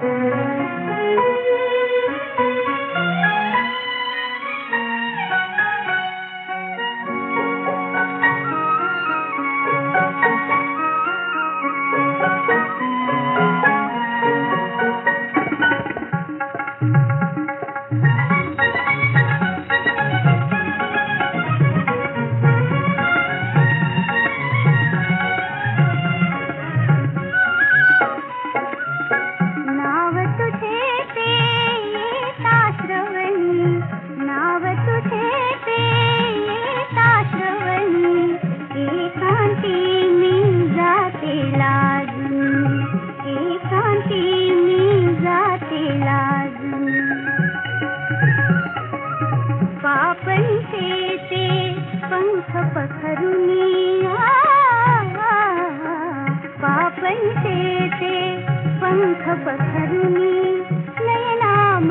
पंख पखरुनी पापन से पंख पखरुनी नयनाम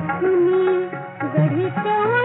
सुनी गढ़ी से